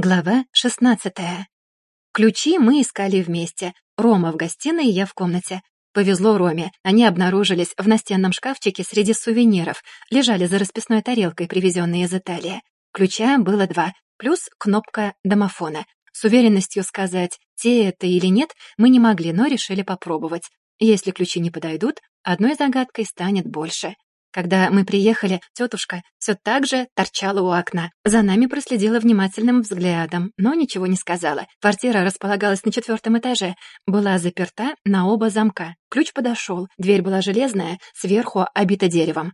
Глава 16. Ключи мы искали вместе. Рома в гостиной, я в комнате. Повезло Роме. Они обнаружились в настенном шкафчике среди сувениров. Лежали за расписной тарелкой, привезенные из Италии. Ключа было два, плюс кнопка домофона. С уверенностью сказать, те это или нет, мы не могли, но решили попробовать. Если ключи не подойдут, одной загадкой станет больше. Когда мы приехали, тетушка все так же торчала у окна. За нами проследила внимательным взглядом, но ничего не сказала. Квартира располагалась на четвертом этаже, была заперта на оба замка. Ключ подошел, дверь была железная, сверху обита деревом.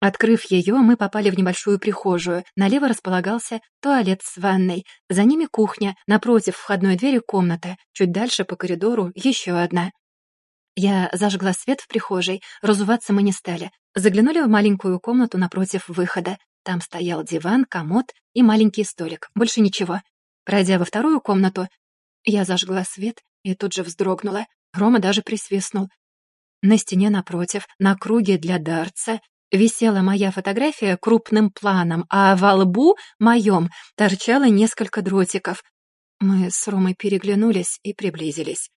Открыв ее, мы попали в небольшую прихожую. Налево располагался туалет с ванной. За ними кухня, напротив входной двери комната. Чуть дальше по коридору еще одна. Я зажгла свет в прихожей, разуваться мы не стали. Заглянули в маленькую комнату напротив выхода. Там стоял диван, комод и маленький столик. Больше ничего. Пройдя во вторую комнату, я зажгла свет и тут же вздрогнула. Рома даже присвистнул. На стене напротив, на круге для дарца, висела моя фотография крупным планом, а во лбу моем торчало несколько дротиков. Мы с Ромой переглянулись и приблизились.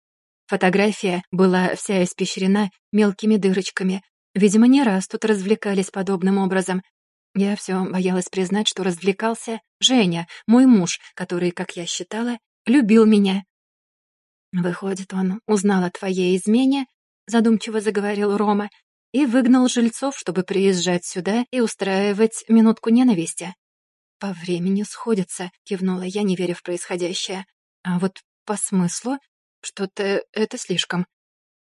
Фотография была вся испещрена мелкими дырочками. Видимо, не раз тут развлекались подобным образом. Я все боялась признать, что развлекался Женя, мой муж, который, как я считала, любил меня. «Выходит, он узнал о твоей измене», — задумчиво заговорил Рома, и выгнал жильцов, чтобы приезжать сюда и устраивать минутку ненависти. «По времени сходится», — кивнула я, не веря в происходящее. «А вот по смыслу что-то это слишком.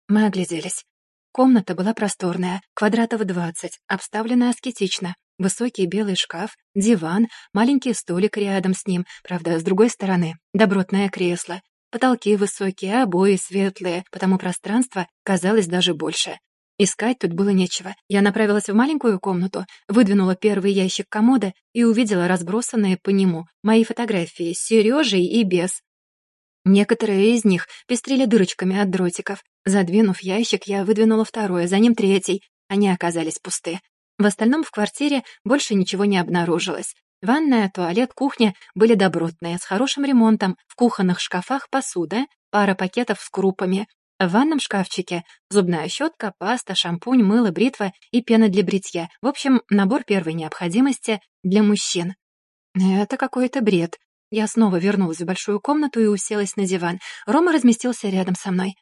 Мы огляделись. Комната была просторная, квадратов двадцать, обставлена аскетично. Высокий белый шкаф, диван, маленький столик рядом с ним, правда, с другой стороны, добротное кресло. Потолки высокие, обои светлые, потому пространство казалось даже больше. Искать тут было нечего. Я направилась в маленькую комнату, выдвинула первый ящик комода и увидела разбросанные по нему мои фотографии с Сережей и без. Некоторые из них пестрили дырочками от дротиков. Задвинув ящик, я выдвинула второй, за ним третий. Они оказались пусты. В остальном в квартире больше ничего не обнаружилось. Ванная, туалет, кухня были добротные, с хорошим ремонтом. В кухонных шкафах посуда, пара пакетов с крупами. В ванном шкафчике зубная щетка, паста, шампунь, мыло, бритва и пена для бритья. В общем, набор первой необходимости для мужчин. Это какой-то бред. Я снова вернулась в большую комнату и уселась на диван. Рома разместился рядом со мной.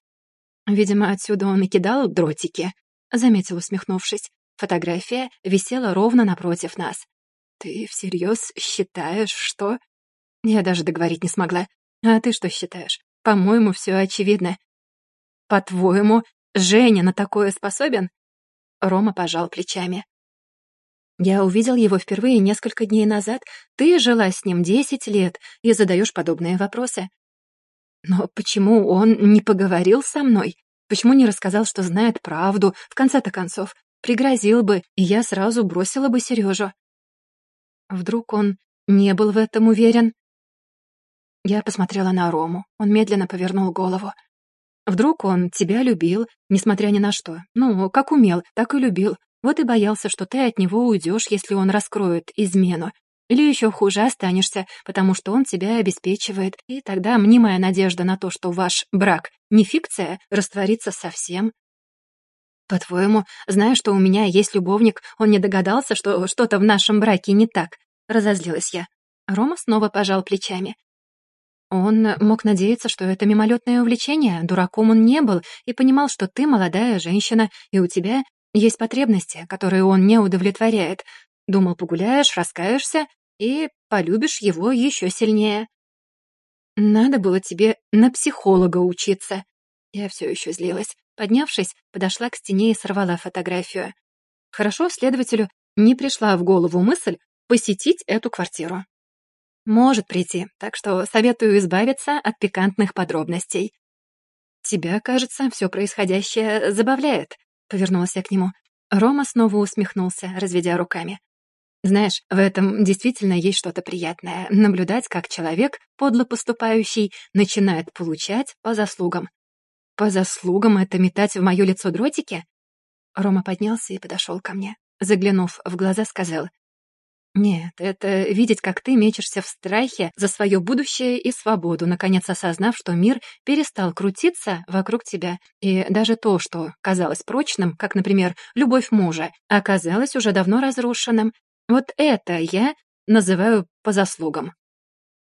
Видимо, отсюда он и кидал дротики, заметил, усмехнувшись. Фотография висела ровно напротив нас. «Ты всерьез считаешь, что...» Я даже договорить не смогла. «А ты что считаешь? По-моему, все очевидно». «По-твоему, Женя на такое способен?» Рома пожал плечами. Я увидел его впервые несколько дней назад. Ты жила с ним десять лет и задаешь подобные вопросы. Но почему он не поговорил со мной? Почему не рассказал, что знает правду, в конце-то концов? Пригрозил бы, и я сразу бросила бы Сережу. Вдруг он не был в этом уверен? Я посмотрела на Рому. Он медленно повернул голову. Вдруг он тебя любил, несмотря ни на что. Ну, как умел, так и любил. Вот и боялся, что ты от него уйдешь, если он раскроет измену. Или еще хуже останешься, потому что он тебя обеспечивает, и тогда мнимая надежда на то, что ваш брак не фикция, растворится совсем. По-твоему, зная, что у меня есть любовник, он не догадался, что что-то в нашем браке не так? Разозлилась я. Рома снова пожал плечами. Он мог надеяться, что это мимолетное увлечение, дураком он не был и понимал, что ты молодая женщина, и у тебя есть потребности, которые он не удовлетворяет. Думал, погуляешь, раскаешься и полюбишь его еще сильнее. Надо было тебе на психолога учиться. Я все еще злилась. Поднявшись, подошла к стене и сорвала фотографию. Хорошо следователю не пришла в голову мысль посетить эту квартиру. Может прийти, так что советую избавиться от пикантных подробностей. Тебя, кажется, все происходящее забавляет. Повернулась я к нему. Рома снова усмехнулся, разведя руками. Знаешь, в этом действительно есть что-то приятное. Наблюдать, как человек, подло поступающий, начинает получать по заслугам. По заслугам это метать в мое лицо дротики? Рома поднялся и подошел ко мне. Заглянув в глаза, сказал. Нет, это видеть, как ты мечешься в страхе за свое будущее и свободу, наконец осознав, что мир перестал крутиться вокруг тебя. И даже то, что казалось прочным, как, например, любовь мужа, оказалось уже давно разрушенным. Вот это я называю по заслугам.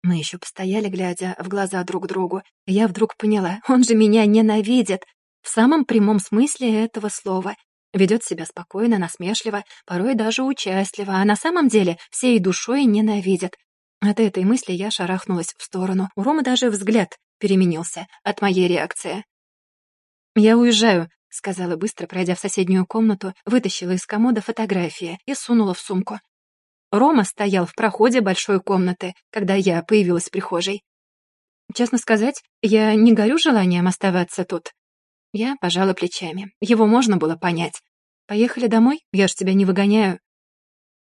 Мы еще постояли, глядя в глаза друг другу. Я вдруг поняла, он же меня ненавидит. В самом прямом смысле этого слова. Ведет себя спокойно, насмешливо, порой даже участливо, а на самом деле всей душой ненавидит. От этой мысли я шарахнулась в сторону. У Ромы даже взгляд переменился от моей реакции. «Я уезжаю», — сказала быстро, пройдя в соседнюю комнату, вытащила из комода фотографии и сунула в сумку. Рома стоял в проходе большой комнаты, когда я появилась в прихожей. Честно сказать, я не горю желанием оставаться тут. Я пожала плечами. Его можно было понять. «Поехали домой? Я ж тебя не выгоняю».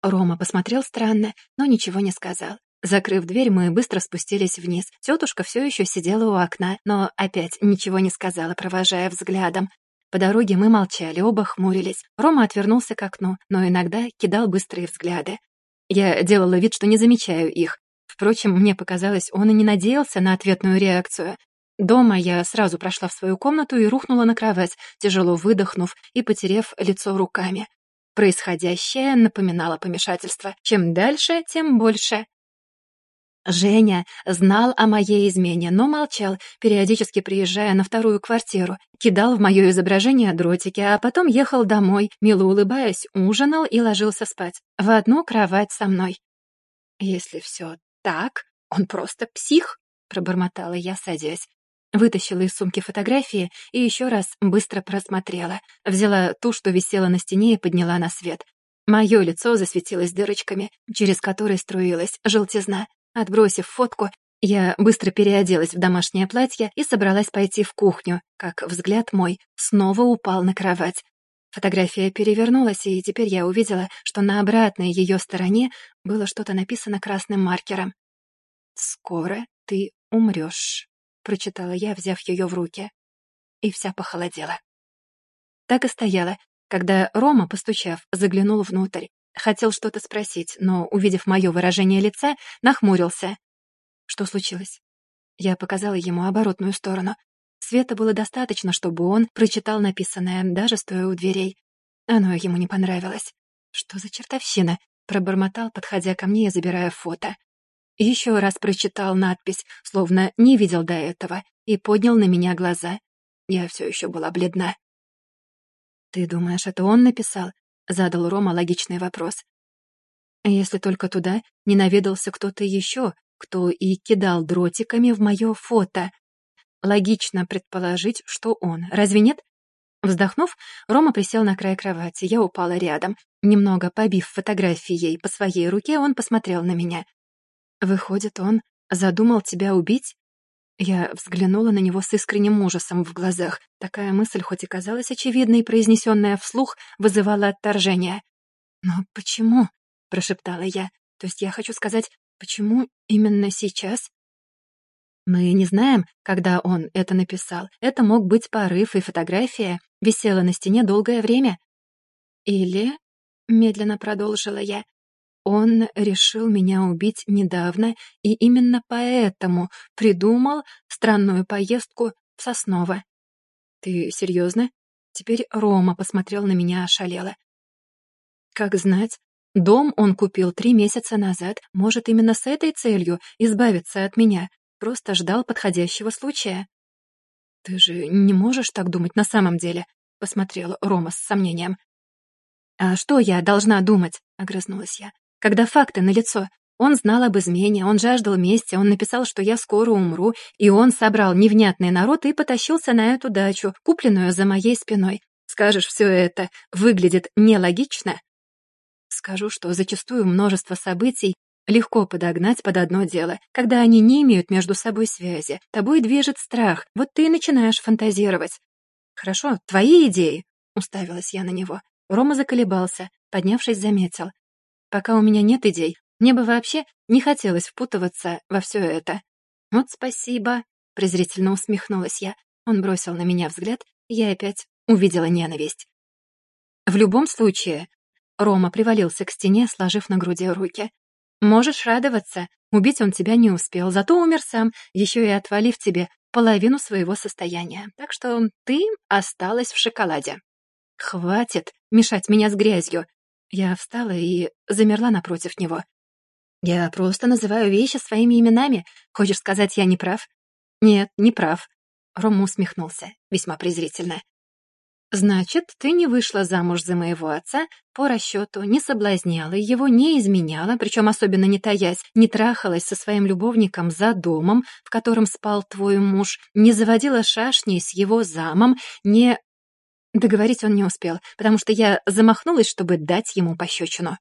Рома посмотрел странно, но ничего не сказал. Закрыв дверь, мы быстро спустились вниз. Тетушка все еще сидела у окна, но опять ничего не сказала, провожая взглядом. По дороге мы молчали, оба хмурились. Рома отвернулся к окну, но иногда кидал быстрые взгляды. Я делала вид, что не замечаю их. Впрочем, мне показалось, он и не надеялся на ответную реакцию. Дома я сразу прошла в свою комнату и рухнула на кровать, тяжело выдохнув и потерев лицо руками. Происходящее напоминало помешательство. Чем дальше, тем больше. Женя знал о моей измене, но молчал, периодически приезжая на вторую квартиру, кидал в мое изображение дротики, а потом ехал домой, мило улыбаясь, ужинал и ложился спать. В одну кровать со мной. «Если все так, он просто псих», — пробормотала я, садясь. Вытащила из сумки фотографии и еще раз быстро просмотрела. Взяла ту, что висела на стене, и подняла на свет. Мое лицо засветилось дырочками, через которые струилась желтизна. Отбросив фотку, я быстро переоделась в домашнее платье и собралась пойти в кухню, как взгляд мой снова упал на кровать. Фотография перевернулась, и теперь я увидела, что на обратной ее стороне было что-то написано красным маркером. «Скоро ты умрешь». — прочитала я, взяв ее в руки. И вся похолодела. Так и стояла, когда Рома, постучав, заглянул внутрь. Хотел что-то спросить, но, увидев мое выражение лица, нахмурился. Что случилось? Я показала ему оборотную сторону. Света было достаточно, чтобы он прочитал написанное, даже стоя у дверей. Оно ему не понравилось. «Что за чертовщина?» — пробормотал, подходя ко мне и забирая фото. Еще раз прочитал надпись, словно не видел до этого, и поднял на меня глаза. Я все еще была бледна. «Ты думаешь, это он написал?» — задал Рома логичный вопрос. «Если только туда не наведался кто-то еще, кто и кидал дротиками в мое фото. Логично предположить, что он. Разве нет?» Вздохнув, Рома присел на край кровати, я упала рядом. Немного побив фотографией по своей руке, он посмотрел на меня. Выходит, он задумал тебя убить? Я взглянула на него с искренним ужасом в глазах. Такая мысль, хоть и казалась очевидной, произнесенная вслух, вызывала отторжение. «Но почему?» — прошептала я. «То есть я хочу сказать, почему именно сейчас?» Мы не знаем, когда он это написал. Это мог быть порыв, и фотография висела на стене долгое время. Или, — медленно продолжила я, он решил меня убить недавно и именно поэтому придумал странную поездку в Сосново. Ты серьезно? Теперь Рома посмотрел на меня ошалело. Как знать, дом он купил три месяца назад, может, именно с этой целью избавиться от меня, просто ждал подходящего случая. «Ты же не можешь так думать на самом деле», — посмотрел Рома с сомнением. «А что я должна думать?» — огрызнулась я когда факты налицо. Он знал об измене, он жаждал мести, он написал, что я скоро умру, и он собрал невнятный народ и потащился на эту дачу, купленную за моей спиной. Скажешь, все это выглядит нелогично? Скажу, что зачастую множество событий легко подогнать под одно дело, когда они не имеют между собой связи. Тобой движет страх, вот ты и начинаешь фантазировать. «Хорошо, твои идеи», — уставилась я на него. Рома заколебался, поднявшись, заметил. Пока у меня нет идей, мне бы вообще не хотелось впутываться во все это. «Вот спасибо», — презрительно усмехнулась я. Он бросил на меня взгляд, и я опять увидела ненависть. В любом случае, Рома привалился к стене, сложив на груди руки. «Можешь радоваться. Убить он тебя не успел, зато умер сам, еще и отвалив тебе половину своего состояния. Так что ты осталась в шоколаде». «Хватит мешать меня с грязью!» Я встала и замерла напротив него. «Я просто называю вещи своими именами. Хочешь сказать, я не прав?» «Нет, не прав». Рома усмехнулся, весьма презрительно. «Значит, ты не вышла замуж за моего отца по расчету, не соблазняла его, не изменяла, причем особенно не таясь, не трахалась со своим любовником за домом, в котором спал твой муж, не заводила шашни с его замом, не...» Договорить он не успел, потому что я замахнулась, чтобы дать ему пощечину.